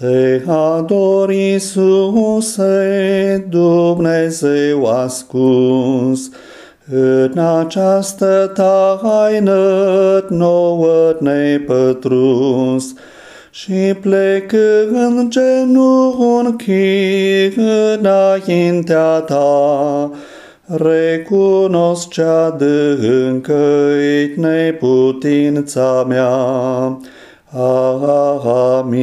Te ador, Iisuse, Dumnezeu ascuns, în această taină nouă nepătruns, și plecând genunchi înaintea ta, recunosc cea dâncă-i neputința mea. Amen.